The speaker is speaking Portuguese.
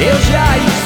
Eu já